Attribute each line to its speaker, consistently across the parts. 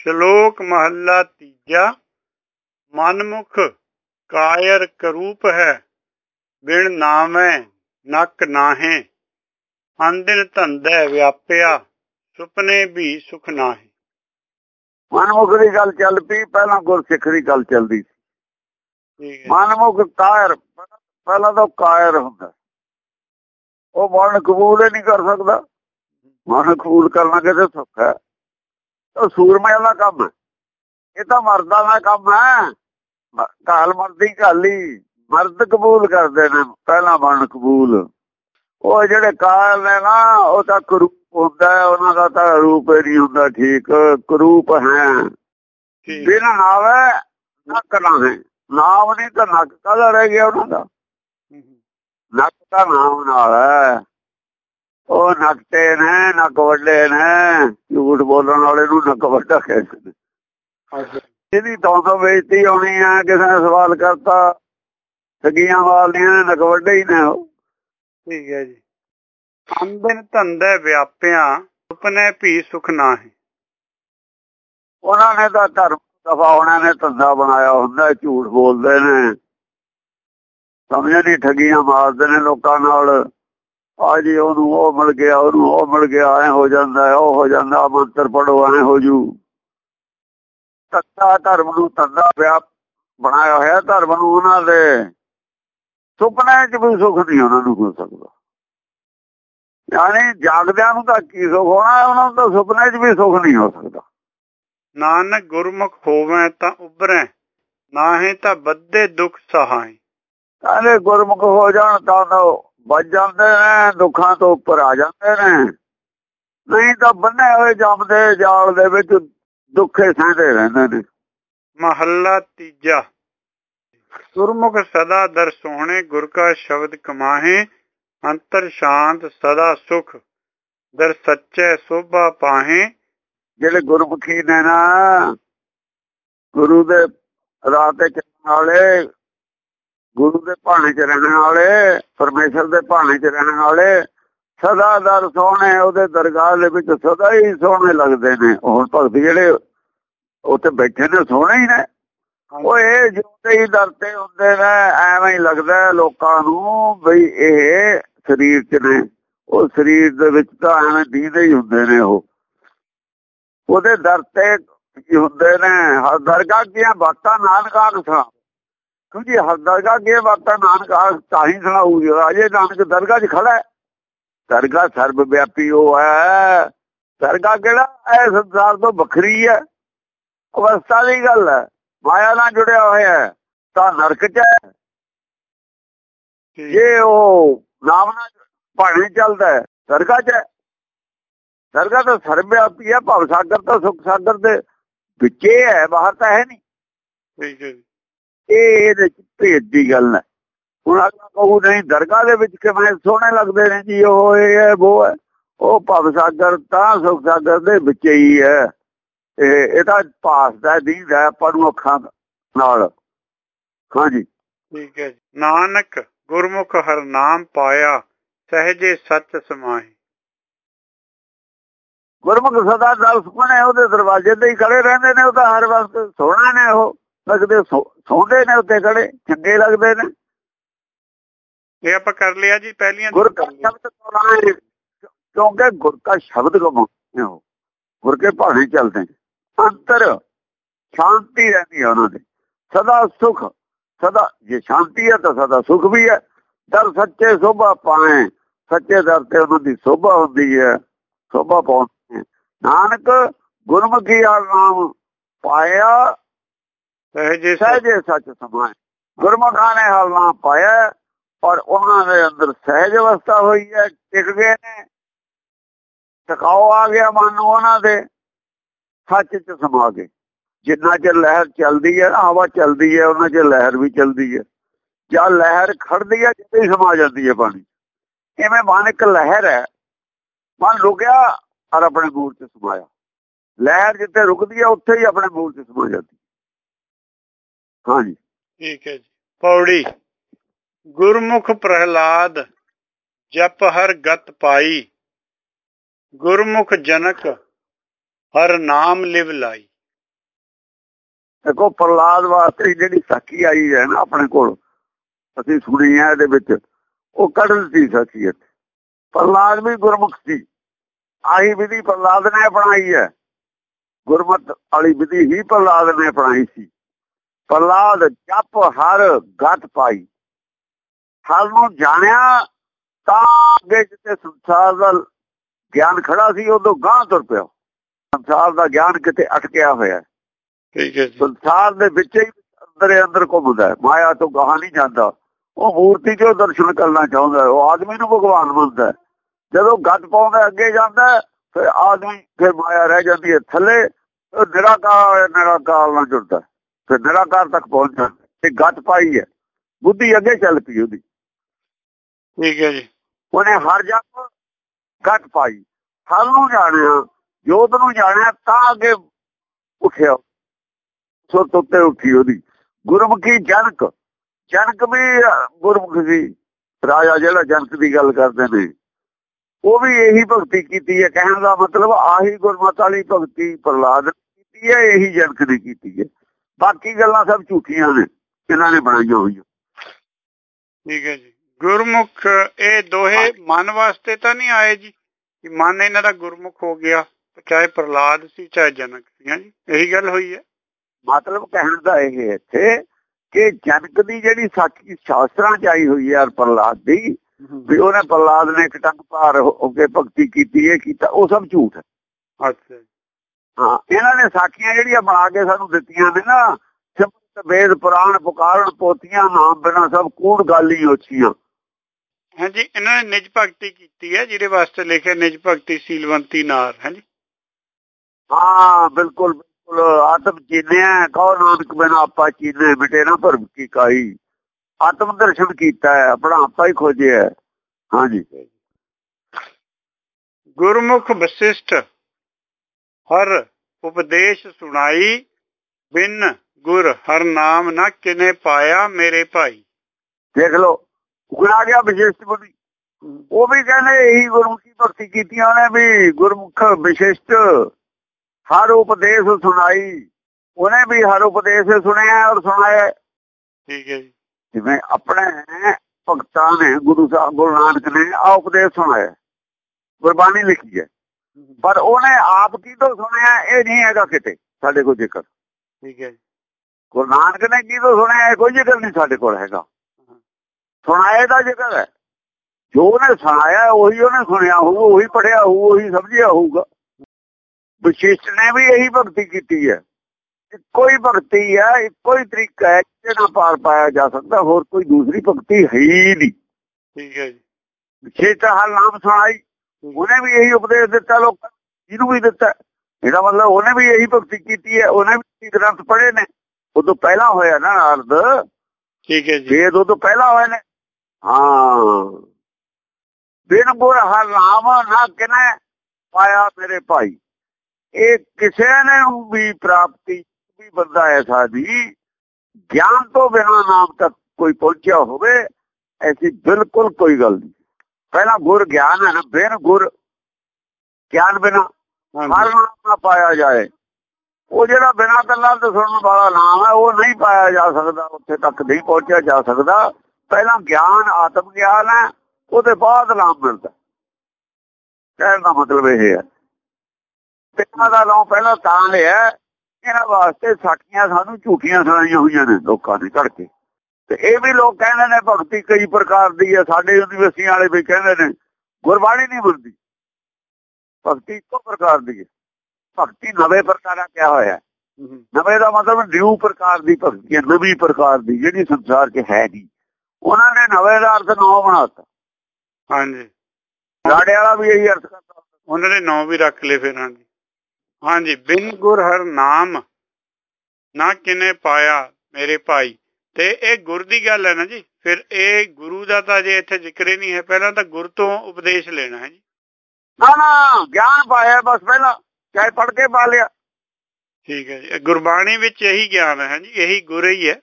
Speaker 1: ਸ਼ਲੋਕ ਮਹੱਲਾ ਤੀਜਾ। ਮਨਮੁਖ ਕਾਇਰ ਕਰੂਪ ਹੈ ਬਿਨ ਨਾਮੈ ਨਕ ਨਾਹੇ। ਅੰਦਿਨ ਧੰਦੇ ਵਿਆਪਿਆ ਸੁਪਨੇ ਵੀ ਸੁਖ ਨਾਹੀ।
Speaker 2: ਮਨਮੁਖ ਦੀ ਗੱਲ ਚੱਲ ਪਈ ਪਹਿਲਾਂ ਗੁਰਸਿੱਖ ਦੀ ਗੱਲ ਚੱਲਦੀ ਸੀ। ਮਨਮੁਖ ਕਾਇਰ ਪਹਿਲਾਂ ਤਾਂ ਕਾਇਰ ਹੁੰਦਾ। ਉਹ ਮਨ ਕਬੂਲ ਹੀ ਨਹੀਂ ਕਰ ਸਕਦਾ। ਮਨ ਕਬੂਲ ਕਰਨਾ ਕਿਤੇ ਸੁੱਖ ਹੈ। ਉਹ ਸੂਰਮੇ ਦਾ ਕੰਮ ਹੈ। ਇਹ ਤਾਂ ਮਰਦਾਂ ਦਾ ਕੰਮ ਹੈ। ਕਾਲ ਮਰਦੀ ਕਾਲੀ ਮਰਦ ਕਬੂਲ ਕਰਦੇ ਨੇ ਪਹਿਲਾਂ ਮਨ ਕਬੂਲ। ਉਹ ਜਿਹੜੇ ਕਾਲ ਨੇ ਨਾ ਉਹ ਤਾਂ ਕਰੂਪ ਹੁੰਦਾ ਉਹਨਾਂ ਦਾ ਤਾਂ ਰੂਪ ਹੀ ਨਹੀਂ ਹੁੰਦਾ ਠੀਕ। ਕਰੂਪ ਹੈ। ਬਿਨ ਨਾਵੇ ਨੱਕ ਨਾ ਹੈ। ਨਾਮ ਨਹੀਂ ਤਾਂ ਨੱਕ ਕਾਹਦਾ ਰਹਿ ਗਿਆ ਉਹਨਾਂ ਦਾ? ਨੱਕ ਤਾਂ ਨਾਮ ਨਾਲ ਹੈ। ਉਹ ਨੱਕਤੇ ਨੇ ਨੱਕ ਵੱਡੇ ਨੇ। ਝੂਠ ਬੋਲਣ ਵਾਲੇ ਨੂੰ ਨੱਕ ਵੱਡਾ ਕਹਿੰਦੇ ਇਹਦੀ ਤੋਂ ਤੋਂ ਬੇਇੱਜ਼ਤੀ ਆਉਣੀ ਆ ਕਿਸੇ ਨੇ ਸਵਾਲ ਕਰਤਾ। ਠਗੀਆਂ ਵਾਲੀਆਂ ਨੇ ਨੱਕ ਵੱਡੇ ਹੀ ਨੇ
Speaker 1: ਠੀਕ ਹੈ ਜੀ। ਅੰਦਿਨ ਧੰਦੇ ਵਿਆਪਿਆ ਸੁਪਨੇ ਵੀ ਸੁਖ ਨਾਹੀ।
Speaker 2: ਉਹਨਾਂ ਨੇ ਤਾਂ ਧਰਮ ਦਫਾ ਉਹਨਾਂ ਨੇ ਧੰਦਾ ਬਣਾਇਆ ਹੁੰਦਾ ਝੂਠ ਬੋਲਦੇ ਨੇ। ਸਮਝ ਨਹੀਂ ਠਗੀਆਂ ਮਾਰਦੇ ਨੇ ਲੋਕਾਂ ਨਾਲ। ਆ ਜੀ ਉਹਨੂੰ ਉਹ ਮਿਲ ਗਿਆ ਉਹਨੂੰ ਉਹ ਮਿਲ ਗਿਆ ਐ ਹੋ ਜਾਂਦਾ ਹੈ, ਉਹ ਹੋ ਜਾਂਦਾ ਮੰਤਰ ਪੜੋ ਐ ਹੋ ਜੂ। ਤੱਤਾ ਧਰਮ ਨੂੰ ਧੰਦਾ ਪਿਆ ਬਣਾਇਆ ਹੋਇਆ ਧਰਮ ਨੂੰ ਉਹਨਾਂ ਦੇ। ਸੁਪਨੇ 'ਚ ਵੀ ਸੁੱਖ ਨਹੀਂ ਉਹਨਾਂ ਨੂੰ ਹੋ ਸਕਦਾ। ਯਾਨੀ ਜਾਗਦਿਆਂ ਨੂੰ ਤਾਂ ਕੀ ਸੁੱਖ ਹੋਣਾ ਉਹਨਾਂ ਨੂੰ ਤਾਂ ਸੁਪਨੇ 'ਚ ਵੀ ਸੁੱਖ ਨਹੀਂ ਹੋ ਸਕਦਾ।
Speaker 1: ਨਾਨਕ ਗੁਰਮੁਖ ਹੋਵੇ ਤਾਂ ਉਬਰੈ ਨਾਹੇ ਤਾਂ ਬੱਦੇ ਦੁਖ ਸਹਾਈ।
Speaker 2: ਕਹਿੰਦੇ ਗੁਰਮੁਖ ਹੋ ਜਾਣ ਤਾਂ ਉਹ ਬਚ ਜਾਂਦੇ ਨੇ ਦੁੱਖਾਂ ਤੋਂ ਉੱਪਰ ਆ ਜਾਂਦੇ ਨੇ। ਨਹੀਂ ਤਾਂ ਬੰਨੇ ਹੋਏ ਜੰਮਦੇ ਜਾਲ ਦੇ ਵਿੱਚ ਦੁੱਖੇ ਸਹਿੰਦੇ ਰਹਿੰਦੇ ਨੇ।
Speaker 1: ਮਹੱਲਾ ਤੀਜਾ। ਗੁਰਮੁਖ ਸਦਾ ਦਰ ਸੋਹਣੇ ਗੁਰ ਕਾ ਸ਼ਬਦ ਕਮਾਹੇ ਅੰਤਰ ਸ਼ਾਂਤ ਸਦਾ ਸੁਖ। ਦਰ ਸੱਚੇ ਸੋਭਾ ਪਾਹੇ।
Speaker 2: ਜਿਹੜੇ ਗੁਰਮੁਖੀ ਨੇ ਨਾ ਗੁਰੂ ਦੇ ਰਾਹ ਤੇ ਚੱਲਣ ਵਾਲੇ ਗੁਰੂ ਦੇ ਭਾਣੇ 'ਚ ਰਹਿਣ ਵਾਲੇ ਪਰਮੇਸ਼ਰ ਦੇ ਭਾਣੇ 'ਚ ਰਹਿਣ ਵਾਲੇ ਸਦਾ ਦਰ ਸੋਹਣੇ ਉਹਦੇ ਦਰਗਾਹ ਦੇ ਵਿੱਚ ਸਦਾ ਹੀ ਸੋਹਣੇ ਲੱਗਦੇ ਨੇ। ਹੁਣ ਭਗਤ ਜਿਹੜੇ ਉੱਥੇ ਬੈਠੇ ਨੇ ਸੋਹਣੇ ਹੀ ਨੇ। ਉਹ ਇਹ ਜਿਉਂਦੇ ਹੀ ਦਰਤੇ ਹੁੰਦੇ ਨੇ ਐਵੇਂ ਹੀ ਲੱਗਦਾ ਲੋਕਾਂ ਨੂੰ ਬਈ ਇਹ ਸਰੀਰ 'ਚ ਨੇ। ਉਹ ਸਰੀਰ ਦੇ ਵਿੱਚ ਤਾਂ ਐਵੇਂ ਦੀਦੇ ਹੀ ਹੁੰਦੇ ਨੇ ਉਹ। ਉਹਦੇ ਦਰ ਤੇ ਕੀ ਹੁੰਦੇ ਨੇ। ਹਰ ਦਰਗਾਹ ਦੀਆਂ ਬਾਤਾਂ ਨਾਨਕਾ ਸੁਣਾ ਕਿਉਂਕਿ ਹਰ ਦਰਗਾਹ ਦੀਆਂ ਬਾਤਾਂ ਨਾਨਕਾ ਤਾਂ ਹੀ ਸੁਣਾਊ ਅਜੇ ਨਾਨਕ ਦਰਗਾਹ 'ਚ ਖੜਾ ਹੈ। ਦਰਗਾਹ ਸਰਬ ਵਿਆਪੀ ਉਹ ਹੈ। ਦਰਗਾਹ ਕਿਹੜਾ? ਇਹ ਸੰਸਾਰ ਤੋਂ ਵੱਖਰੀ ਹੈ। ਅਵਸਥਾ ਦੀ ਗੱਲ ਹੈ। ਮਾਇਆ ਨਾਲ ਜੁੜਿਆ ਹੋਇਆ ਹੈ। ਤਾਂ ਨਰਕ 'ਚ ਹੈ। ਜੇ ਉਹ ਨਾਮ ਨਾਲ ਭਾਣੇ ਚੱਲਦਾ ਹੈ। ਦਰਗਾਹ 'ਚ ਹੈ। ਦਰਗਾਹ ਤਾਂ ਸਰਬਿਆਪੀ ਹੈ। ਭਵ ਸਾਗਰ ਤਾਂ ਸੁਖ ਸਾਗਰ ਦੇ ਵਿੱਚੇ ਹੈ ਬਾਹਰ ਤਾਂ ਹੈ ਨਹੀਂ।
Speaker 1: ਠੀਕ ਹੈ।
Speaker 2: ਇਹ ਇਹਦੇ ਚ ਭੇਦ ਦੀ ਗੱਲ ਹੈ ਹੁਣ ਅਗਲਾ ਕਹੂ ਨਹੀਂ ਦਰਗਾਹ ਦੇ ਵਿੱਚ ਕਿਵੇਂ ਸੋਹਣੇ ਲੱਗਦੇ ਨੇ ਜੀ ਉਹ ਇਹ ਹੈ ਉਹ ਹੈ। ਉਹ ਭਵ ਸਾਗਰ ਤਾਂ ਸੁਖ ਸਾਗਰ ਦੇ ਵਿੱਚ ਹੀ ਹੈ। ਇਹ ਇਹ ਤਾਂ ਭਾਸਦਾ ਦੀਦਾ ਆਪਾਂ ਨੂੰ ਅੱਖਾਂ ਨਾਲ। ਹਾਂਜੀ
Speaker 1: ਠੀਕ ਹੈ ਜੀ। ਨਾਨਕ ਗੁਰਮੁਖ ਹਰ ਨਾਮ ਪਾਇਆ ਸਹਜੇ ਸੱਚ ਸਮਾਹੀ।
Speaker 2: ਗੁਰਮੁਖ ਸਦਾ ਦਲ ਸੁਪਨੇ ਉਹਦੇ ਦਰਵਾਜ਼ੇ ਤੇ ਹੀ ਖੜੇ ਰਹਿੰਦੇ ਨੇ ਉਹ ਤਾਂ ਹਰ ਵਕਤ ਸੋਹਣਾ ਨੇ ਉਹ। ਲੱਗਦੇ ਸੋਹਣੇ ਨੇ ਉੱਤੇ ਖੜੇ ਚੰਗੇ ਲੱਗਦੇ ਨੇ।
Speaker 1: ਇਹ ਆਪਾਂ ਕਰ ਲਿਆ ਜੀ ਪਹਿਲੀਆਂ
Speaker 2: ਗੁਰ ਕਾ ਸ਼ਬਦ ਕਮਾਏ ਕਿਉਂਕਿ ਗੁਰ ਕਾ ਸ਼ਬਦ ਕਮਾਉਂਦੇ ਹੋ ਗੁਰ ਕੇ ਭਾਣੇ ਚੱਲਦੇ ਅੰਤਰ ਸ਼ਾਂਤੀ ਰਹਿੰਦੀ ਹੈ ਉਹਨਾਂ ਦੇ। ਸਦਾ ਸੁਖ ਸਦਾ ਜੇ ਸ਼ਾਂਤੀ ਹੈ ਤਾਂ ਸਦਾ ਸੁਖ ਵੀ ਹੈ ਦਰ ਸੱਚੇ ਸੋਭਾ ਪਾਏ। ਸੱਚੇ ਦਰ ਤੇ ਉਹਨਾਂ ਦੀ ਸੋਭਾ ਹੁੰਦੀ ਹੈ ਸੋਭਾ ਪਾਉਂਦੇ। ਨਾਨਕ ਗੁਰਮੁਖੀ ਆ ਨਾਮ ਪਾਇਆ
Speaker 1: ਸਹਜੇ
Speaker 2: ਸਹਜੇ ਸੱਚ ਸਮਾਏ ਗੁਰਮੁਖਾਂ ਨੇ ਹਲ ਨਾਮ ਪਾਇਆ ਔਰ ਉਹਨਾਂ ਦੇ ਅੰਦਰ ਸਹਿਜ ਅਵਸਥਾ ਹੋਈ ਹੈ ਟਿਕ ਗਏ ਨੇ। ਟਿਕਾਓ ਆ ਗਿਆ ਮਨ ਉਹਨਾਂ ਦੇ ਸੱਚ ਚ ਸਮਾ ਗਏ। ਜਿੰਨਾ ਚਿਰ ਲਹਿਰ ਚੱਲਦੀ ਹੈ ਹਵਾ ਚੱਲਦੀ ਹੈ ਉਹਨਾਂ ਚਿਰ ਲਹਿਰ ਵੀ ਚੱਲਦੀ ਹੈ। ਜਦ ਲਹਿਰ ਖੜਦੀ ਹੈ ਜਿੱਥੇ ਸਮਾ ਜਾਂਦੀ ਹੈ ਪਾਣੀ ਇਵੇਂ ਮਨ ਇੱਕ ਲਹਿਰ ਹੈ। ਮਨ ਰੁਕਿਆ ਔਰ ਆਪਣੇ ਮੂਲ ਚ ਸਮਾਇਆ। ਲਹਿਰ ਜਿੱਥੇ ਰੁਕਦੀ ਹੈ ਉੱਥੇ ਹੀ ਆਪਣੇ ਮੂਲ ਚ ਸਮਾ ਜਾਂਦੀ ਹੈ। ਹਾਂਜੀ।
Speaker 1: ਠੀਕ ਹੈ ਜੀ। ਪੌੜੀ। ਗੁਰਮੁਖ ਪ੍ਰਹਿਲਾਦ ਜਪ ਹਰ ਗਤ ਪਾਈ। ਗੁਰਮੁਖ ਜਨਕ ਹਰ ਨਾਮ ਲਿਵ ਲਾਈ।
Speaker 2: ਦੇਖੋ ਪ੍ਰਲਾਦ ਵਾਸਤੇ ਜਿਹੜੀ ਸਾਖੀ ਆਈ ਹੈ ਨਾ ਆਪਣੇ ਕੋਲ ਅਸੀਂ ਸੁਣੀ ਹੈ ਇਹਦੇ ਵਿੱਚ ਉਹ ਕੱਢ ਦਿੱਤੀ ਸਾਖੀ ਇੱਥੇ ਪ੍ਰਲਾਦ ਵੀ ਗੁਰਮੁਖ ਸੀ। ਆਹੀ ਵਿਧੀ ਪ੍ਰਲਾਦ ਨੇ ਅਪਣਾਈ ਹੈ। ਗੁਰਮਤ ਵਾਲੀ ਵਿਧੀ ਹੀ ਪ੍ਰਲਾਦ ਨੇ ਅਪਣਾਈ ਸੀ। ਪ੍ਰਲਾਦ ਜਪ ਹਰ ਗਤ ਪਾਈ ਹਰ ਨੂੰ ਜਾਣਿਆ ਤਾਂ ਅੱਗੇ ਜਿੱਤੇ ਸੰਸਾਰ ਦਾ ਗਿਆਨ ਖੜਾ ਸੀ ਉਦੋਂ ਗਾਂ ਤੁਰ ਪਿਆ ਸੰਸਾਰ ਦਾ ਗਿਆਨ ਕਿਤੇ ਅਟਕਿਆ ਹੋਇਆ
Speaker 1: ਠੀਕ ਹੈ ਜੀ
Speaker 2: ਸੰਸਾਰ ਦੇ ਵਿੱਚ ਹੀ ਅੰਦਰੇ ਅੰਦਰ ਘੁੰਮਦਾ ਮਾਇਆ ਤੋਂ ਗਾਹਾਂ ਨਹੀਂ ਜਾਂਦਾ ਉਹ ਮੂਰਤੀ ਚੋਂ ਦਰਸ਼ਨ ਕਰਨਾ ਚਾਹੁੰਦਾ। ਉਹ ਆਦਮੀ ਨੂੰ ਭਗਵਾਨ ਮੰਨਦਾ। ਜਦੋਂ ਗੱਤ ਪਾਉਂਦਾ ਅੱਗੇ ਜਾਂਦਾ ਫਿਰ ਆਦਮੀ ਫਿਰ ਮਾਇਆ ਰਹਿ ਜਾਂਦੀ ਹੈ ਥੱਲੇ ਉਹ ਨਿਰਾਕਾਰ ਨਿਰਾਕਾਰ ਨਾਲ ਜੁੜਦਾ। ਫਿਰ ਨਿਰਾਕਾਰ ਤੱਕ ਪਹੁੰਚ ਜਾਂਦਾ ਹੈ। ਇਹ ਗੱਤ ਪਾਈ ਹੈ। ਬੁੱਧੀ ਅੱਗੇ ਚੱਲ ਪਈ ਉਹਦੀ।
Speaker 1: ਠੀਕ ਹੈ ਜੀ।
Speaker 2: ਉਹਨੇ ਹਰ ਜਪ ਗੱਤ ਪਾਈ। ਹਰ ਨੂੰ ਜਾਣਿਆ ਜੋਤ ਨੂੰ ਜਾਣਿਆ ਤਾਂ ਅੱਗੇ ਉੱਠਿਆ। ਸੋ ਤੁੱਤੇ ਉੱਠੀ ਉਹਦੀ। ਗੁਰਮੁਖੀ ਜਨਕ। ਜਨਕ ਵੀ ਗੁਰਮੁਖ ਸੀ। ਰਾਜਾ ਜਿਹੜਾ ਜਨਕ ਦੀ ਗੱਲ ਕਰਦੇ ਨੇ। ਉਹ ਵੀ ਇਹੀ ਭਗਤੀ ਕੀਤੀ ਹੈ। ਕਹਿਣ ਦਾ ਮਤਲਬ ਆਹੀ ਗੁਰਮਤ ਵਾਲੀ ਭਗਤੀ ਪ੍ਰਲਾਦ ਨੇ ਕੀਤੀ ਹੈ ਇਹੀ ਜਨਕ ਦੀ ਕੀਤੀ ਹੈ। ਬਾਕੀ ਗੱਲਾਂ ਸਭ ਝੂਠੀਆਂ ਨੇ ਇਹਨਾਂ ਨੇ ਬਣਾਈਆਂ ਹੋਈਆਂ।
Speaker 1: ਠੀਕ ਹੈ ਜੀ। ਗੁਰਮੁਖ ਇਹ ਦੋਹੇ ਮਨ ਵਾਸਤੇ ਤਾਂ ਨਹੀਂ ਆਏ ਜੀ? ਕਿ ਮਨ ਇਹਨਾਂ ਦਾ ਗੁਰਮੁਖ ਹੋ ਗਿਆ ਚਾਹੇ ਪ੍ਰਲਾਦ ਸੀ ਚਾਹੇ ਜਨਕ ਸੀ ਹਾਂਜੀ ਇਹੀ ਗੱਲ ਹੋਈ ਹੈ।
Speaker 2: ਮਤਲਬ ਕਹਿਣ ਦਾ ਇਹ ਹੈ ਇੱਥੇ ਕਿ ਜਨਕ ਦੀ ਜਿਹੜੀ ਸਾਖੀ ਸ਼ਾਸਤਰਾਂ ਚ ਆਈ ਹੋਈ ਹੈ ਪ੍ਰਲਾਦ ਦੀ ਵੀ ਉਹਨੇ ਪ੍ਰਲਾਦ ਨੇ ਇੱਕ ਟੰਗ ਭਾਰ ਹੋ ਕੇ ਭਗਤੀ ਕੀਤੀ ਹੈ ਕੀਤਾ ਉਹ ਸਭ ਝੂਠ ਹੈ।
Speaker 1: ਅੱਛਾ।
Speaker 2: ਹਾਂ। ਇਹਨਾਂ ਨੇ ਸਾਖੀਆਂ ਜਿਹੜੀਆਂ ਬਣਾ ਕੇ ਸਾਨੂੰ ਦਿੱਤੀਆਂ ਨੇ ਨਾ ਸਿਮਰਤ ਵੇਦ ਪੁਰਾਣ ਪੁਕਾਰਨ ਪੋਤੀਆਂ ਨਾਮ ਬਿਨਾ ਸਭ ਕੂੜ ਗਾਲੀ ਉੱਚੀਆਂ
Speaker 1: ਹਾਂਜੀ ਇਹਨਾਂ ਨੇ ਨਿਜ ਭਗਤੀ ਕੀਤੀ ਹੈ ਜਿਹਦੇ ਵਾਸਤੇ ਲਿਖਿਆ ਨਿਜ ਭਗਤੀ ਸੀਲਵੰਤੀ ਨਾਰ ਹਾਂਜੀ।
Speaker 2: ਹਾਂ ਬਿਲਕੁਲ ਬਿਲਕੁਲ। ਆਤਮ ਚੀਨਿਆ ਕਹੋ ਨਾਨਕ ਬਿਨਾ ਆਪਾ ਚੀਨੇ ਮਿਟੇ ਨਾ ਭਰਮ ਕੀ ਕਾਈ ਆਤਮ ਦਰਸ਼ਨ ਕੀਤਾ ਹੈ ਆਪਣਾ ਆਪਾ ਹੀ ਖੋਜਿਆ ਹੈ। ਹਾਂਜੀ।
Speaker 1: ਗੁਰਮੁਖ ਵਸਿਸ਼ਟ ਹਰ ਉਪਦੇਸ਼ ਸੁਣਾਈ ਬਿਨ ਗੁਰ ਹਰ ਨਾਮ ਨਾ ਕਿਨੇ ਪਾਇਆ ਮੇਰੇ ਭਾਈ
Speaker 2: ਦੇਖ ਲਓ ਗੁਣਾ ਗਿਆ ਵਿਸ਼ੇਸ਼ਟ ਬੁੱਧੀ ਉਹ ਵੀ ਕਹਿੰਦੇ ਇਹੀ ਗੁਰਮੁਖੀ ਭਗਤੀ ਕੀਤੀਆਂ ਉਹਨੇ ਵੀ ਗੁਰਮੁਖ ਵਿਸ਼ਿਸ਼ਟ ਹਰ ਉਪਦੇਸ਼ ਸੁਣਾਈ ਉਹਨੇ ਵੀ ਹਰ ਉਪਦੇਸ਼ ਸੁਣਿਆ ਔਰ ਸੁਣਾਇਆ
Speaker 1: ਠੀਕ ਹੈ ਜੀ
Speaker 2: ਜਿਵੇਂ ਆਪਣੇ ਭਗਤਾਂ ਨੇ ਗੁਰੂ ਸਾਹਿਬ ਗੁਰੂ ਨਾਨਕ ਨੇ ਆ ਉਪਦੇਸ਼ ਸੁਣਾਇਆ ਗੁਰਬਾਣੀ ਲਿਖੀ ਹੈ ਪਰ ਉਹਨੇ ਆਪ ਕੀ ਤੋਂ ਸੁਣਿਆ ਇਹ ਨਹੀਂ ਹੈਗਾ ਕਿਤੇ ਸਾਡੇ ਕੋਲ ਜ਼ਿਕਰ।
Speaker 1: ਠੀਕ ਹੈ
Speaker 2: ਗੁਰੂ ਨਾਨਕ ਨੇ ਕੀ ਤੋਂ ਸੁਣਿਆ ਇਹ ਕੋਈ ਜ਼ਿਕਰ ਨਹੀਂ ਸਾਡੇ ਕੋਲ ਹੈਗਾ। ਸੁਣਾਏ ਦਾ ਜ਼ਿਕਰ ਹੈ। ਜੋ ਉਹਨੇ ਸੁਣਾਇਆ ਉਹੀ ਉਹਨੇ ਸੁਣਿਆ ਹੋਊ ਉਹੀ ਪੜਿਆ ਹੋਊ ਉਹੀ ਸਮਝਿਆ ਹੋਊਗਾ। ਵਿਸ਼ਿਸ਼ਟ ਨੇ ਵੀ ਇਹੀ ਭਗਤੀ ਕੀਤੀ ਹੈ। ਇੱਕੋ ਹੀ ਭਗਤੀ ਹੈ ਇੱਕੋ ਹੀ ਤਰੀਕਾ ਹੈ ਨਾਲ ਪਾਰ ਪਾਇਆ ਜਾ ਸਕਦਾ ਹੋਰ ਕੋਈ ਦੂਸਰੀ ਭਗਤੀ ਹੈ ਹੀ ਨਹੀਂ।
Speaker 1: ਠੀਕ ਹੈ ਜੀ।
Speaker 2: ਵਿਸ਼ੇਸ਼ ਹਰ ਨਾਮ ਸੁਣਾਈ ਉਹਨੇ ਵੀ ਇਹੀ ਉਪਦੇਸ਼ ਦਿੱਤਾ ਲੋਕਾਂ ਜਿਹਨੂੰ ਵੀ ਦਿੱਤਾ। ਇਹਦਾ ਮਤਲਬ ਉਹਨੇ ਵੀ ਇਹੀ ਭਗਤੀ ਕੀਤੀ ਹੈ ਉਹਨੇ ਵੀ ਗ੍ਰੰਥ ਪੜ੍ਹੇ ਨੇ। ਉਦੋਂ ਪਹਿਲਾਂ ਹੋਇਆ ਨਾ ਅਰਧ
Speaker 1: ਠੀਕ ਹੈ ਜੀ।
Speaker 2: ਵੇਦ ਉਦੋਂ ਪਹਿਲਾਂ ਹੋਏ ਨੇ। ਹਾਂ। ਬਿਨ ਗੁਰ ਹਰ ਨਾਮ ਨਾ ਕਿਨੇ ਪਾਇਆ ਮੇਰੇ ਭਾਈ। ਇਹ ਕਿਸੇ ਨੇ ਵੀ ਪ੍ਰਾਪਤੀ ਵੀ ਬੰਦਾ ਐਸਾ ਦੀ ਗਿਆਨ ਤੋਂ ਬਿਨਾਂ ਨਾਮ ਤੱਕ ਕੋਈ ਪਹੁੰਚਿਆ ਹੋਵੇ ਐਸੀ ਬਿਲਕੁਲ ਕੋਈ ਗੱਲ ਨਹੀਂ। ਪਹਿਲਾਂ ਗੁਰ ਗਿਆਨ ਹੈ ਨਾ ਬਿਨ ਗੁਰ ਗਿਆਨ ਬਿਨਾਂ ਹਰ ਨਾ ਪਾਇਆ ਜਾਏ। ਉਹ ਜਿਹੜਾ ਬਿਨਾਂ ਤੋਂ ਸੁਣਨ ਵਾਲਾ ਨਾਮ ਹੈ ਉਹ ਨਹੀਂ ਪਾਇਆ ਜਾ ਸਕਦਾ ਉੱਥੇ ਤੱਕ ਨਹੀਂ ਪਹੁੰਚਿਆ ਜਾ ਸਕਦਾ। ਪਹਿਲਾਂ ਗਿਆਨ ਆਤਮ ਗਿਆਨ ਹੈ ਉਹਦੇ ਬਾਅਦ ਨਾਮ ਮਿਲਦਾ ਕਹਿਣ ਦਾ ਮਤਲਬ ਇਹ ਹੈ। ਪਿਤਾ ਦਾ ਨਾਮ ਪਹਿਲਾਂ ਤਾਂ ਲਿਆ ਇਹਨਾਂ ਵਾਸਤੇ ਸਾਖੀਆਂ ਸਾਨੂੰ ਝੂਠੀਆਂ ਸੁਣਾਈਆਂ ਹੋਈਆਂ ਨੇ ਲੋਕਾਂ ਨੇ ਘੜ ਕੇ ਤੇ ਇਹ ਵੀ ਲੋਕ ਕਹਿੰਦੇ ਨੇ ਭਗਤੀ ਕਈ ਪ੍ਰਕਾਰ ਦੀ ਹੈ ਸਾਡੇ ਯੂਨੀਵਰਸਿਟੀਆਂ ਵਾਲੇ ਵੀ ਕਹਿੰਦੇ ਨੇ ਗੁਰਬਾਣੀ ਨਹੀਂ ਬੁਲਦੀ ਭਗਤੀ ਇੱਕੋ ਪ੍ਰਕਾਰ ਦੀ ਹੈ। ਭਗਤੀ ਨਵੇਂ ਪ੍ਰਕਾਰਾਂ ਕਿਹਾ ਹੋਇਆ ਨਵੇਂ ਦਾ ਮਤਲਬ ਨਿਊ ਪ੍ਰਕਾਰ ਦੀ ਭਗਤੀ ਹੈ ਨਵੀਂ ਪ੍ਰਕਾਰ ਦੀ ਜਿਹੜੀ ਸੰਸਾਰ 'ਚ ਹੈ ਨਹੀਂ। ਉਹਨਾਂ ਨੇ ਨਵੇਂ ਦਾ ਅਰਥ ਨਵਾਂ ਬਣਾਤਾ
Speaker 1: ਹਾਂਜੀ।
Speaker 2: ਲਾੜੇ ਵਾਲਾ ਵੀ ਇਹੀ ਅਰਥ ਕਰਦਾ।
Speaker 1: ਉਹਨਾਂ ਨੇ ਨਾਂ ਵੀ ਰੱਖ ਲਏ ਫਿਰ ਹਾਂਜੀ। ਹਾਂਜੀ ਬਿਨ ਗੁਰ ਹਰ ਨਾਮ ਨਾ ਕਿਨੇ ਪਾਇਆ ਮੇਰੇ ਭਾਈ। ਤੇ ਇਹ ਗੁਰ ਦੀ ਗੱਲ ਹੈ ਨਾ ਜੀ। ਫਿਰ ਇਹ ਗੁਰੂ ਦਾ ਤਾਂ ਜੇ ਇੱਥੇ ਜ਼ਿਕਰ ਹੀ ਨਹੀਂ ਹੈ। ਪਹਿਲਾਂ ਤਾਂ ਗੁਰ ਤੋਂ ਉਪਦੇਸ਼ ਲੈਣਾ ਹੈ ਜੀ।
Speaker 2: ਨਾ ਨਾ ਗਿਆਨ ਪਾਇਆ ਬਸ ਪਹਿਲਾਂ ਚਾਹੇ ਪੜ ਕੇ ਪਾ ਲਿਆ।
Speaker 1: ਠੀਕ ਹੈ ਜੀ। ਗੁਰਬਾਣੀ ਵਿੱਚ ਇਹੀ ਗਿਆਨ ਹੈ ਜੀ। ਇਹੀ ਗੁਰ ਹੀ ਹੈ।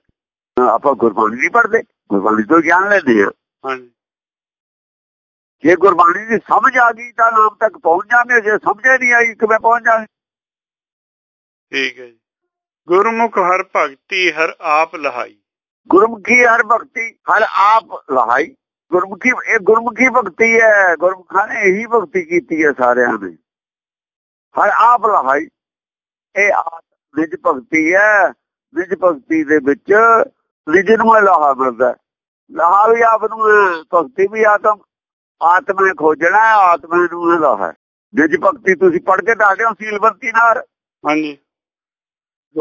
Speaker 2: ਆਪਾਂ ਗੁਰਬਾਣੀ ਨਹੀਂ ਪੜਦੇ ਗੁਰਬਾਣੀ ਤੋਂ ਗਿਆਨ ਲੈਂਦੇ ਆ
Speaker 1: ਹਾਂਜੀ।
Speaker 2: ਜੇ ਗੁਰਬਾਣੀ ਦੀ ਸਮਝ ਆ ਗਈ ਤਾਂ ਨਾਮ ਤੱਕ ਪਹੁੰਚ ਜਾਂਦੇ ਜੇ ਸਮਝੇ ਨਹੀਂ ਆਈ ਕਿਵੇਂ ਪਹੁੰਚ ਜਾਣਗੇ
Speaker 1: ਠੀਕ ਹੈ ਜੀ। ਗੁਰਮੁਖ ਹਰ ਭਗਤੀ ਹਰ ਆਪ ਲਹਾਈ।
Speaker 2: ਗੁਰਮੁਖੀ ਹਰ ਭਗਤੀ ਹਰ ਆਪ ਲਹਾਈ। ਗੁਰਮੁਖੀ ਇਹ ਗੁਰਮੁਖੀ ਭਗਤੀ ਹੈ। ਗੁਰਮੁਖਾਂ ਨੇ ਇਹੀ ਭਗਤੀ ਕੀਤੀ ਹੈ ਸਾਰਿਆਂ ਨੇ ਹਰ ਆਪ ਲਹਾਈ। ਇਹ ਆਪ ਨਿਜ ਭਗਤੀ ਹੈ। ਨਿਜ ਭਗਤੀ ਦੇ ਵਿੱਚ ਨਿਜ ਨੂੰ ਲਾਹਾ ਮਿਲਦਾ ਲਾਹਾ ਵੀ ਆਪ ਨੂੰ ਹੈ, ਭਗਤੀ ਵੀ ਆਤਮ ਆਤਮਾ ਖੋਜਣਾ ਆਤਮਾ ਨੂੰ ਇਹ ਲਾਹਾ ਨਿਜ ਭਗਤੀ ਤੁਸੀਂ ਪੜ ਕੇ ਦੱਸਦੇ ਹੋ ਸੀਲਬੰਤੀ ਨਾਲ?
Speaker 1: ਹਾਂਜੀ।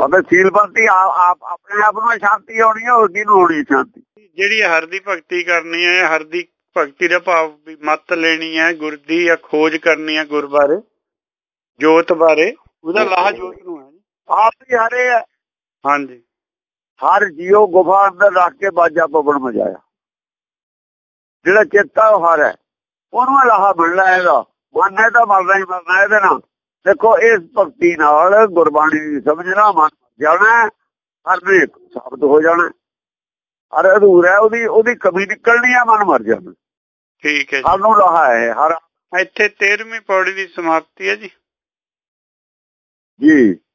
Speaker 2: ਅਬੇ ਸੀਲਬੰਤੀ ਆਪ ਆਪਣੇ ਆਪ ਨੂੰ ਸ਼ਾਂਤੀ ਆਉਣੀ ਹੈ ਹੋਰ ਕਿਹਨੂੰ ਹੋਣੀ ਸ਼ਾਂਤੀ?
Speaker 1: ਜਿਹੜੀ ਹਰ ਦੀ ਭਗਤੀ ਕਰਨੀ ਹੈ ਹਰ ਦੀ ਭਗਤੀ ਦਾ ਭਾਵ ਵੀ ਮੱਤ ਲੈਣੀ ਹੈ ਗੁਰ ਦੀ ਜਾਂ ਖੋਜ ਕਰਨੀ ਹੈ ਗੁਰ ਬਾਰੇ ਜੋਤ ਬਾਰੇ ਉਹਦਾ ਲਾਹ ਜੋਤ ਨੂੰ ਹੈ
Speaker 2: ਆਪ ਹੀ ਹਰੇ ਹੈ
Speaker 1: ਹਾਂਜੀ।
Speaker 2: ਹਰ ਜੀਉ ਗੁਫਾ ਅੰਦਰ ਰੱਖ ਕੇ ਬਾਜਾ ਪਵਨ ਮਜਾਇਆ। ਜਿਹੜਾ ਚੇਤਾ ਉਹ ਹਰ ਹੈ। ਉਹਨੂੰ ਲਾਹਾ ਮਿਲਣਾ ਹੈਗਾ। ਮਨ ਤਾਂ ਮਰਨਾ ਹੀ ਮਰਨਾ ਇਹਦੇ ਨਾਲ। ਦੇਖੋ ਇਸ ਭਗਤੀ ਨਾਲ ਗੁਰਬਾਣੀ ਸਮਝਣਾ ਮਨ ਜਾਣਾ ਹਰ ਦੇ ਸਾਬਤ ਹੋ ਜਾਣਾ ਹਰ ਅਧੂਰਾ ਉਹਦੀ ਉਹਦੀ ਕਮੀ ਨਿਕਲਣੀ ਆ ਮਨ ਮਰ ਜਾਣਾ
Speaker 1: ਠੀਕ ਹੈ
Speaker 2: ਹਰ ਨੂੰ ਲਾਹਾ ਹੈ ਹਰ
Speaker 1: ਜੀ ਇੱਥੇ 13ਵੀਂ ਪੌੜੀ ਦੀ ਸਮਾਪਤੀ ਹੈ ਜੀ।
Speaker 2: ਜੀ।